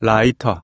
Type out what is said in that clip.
라이터.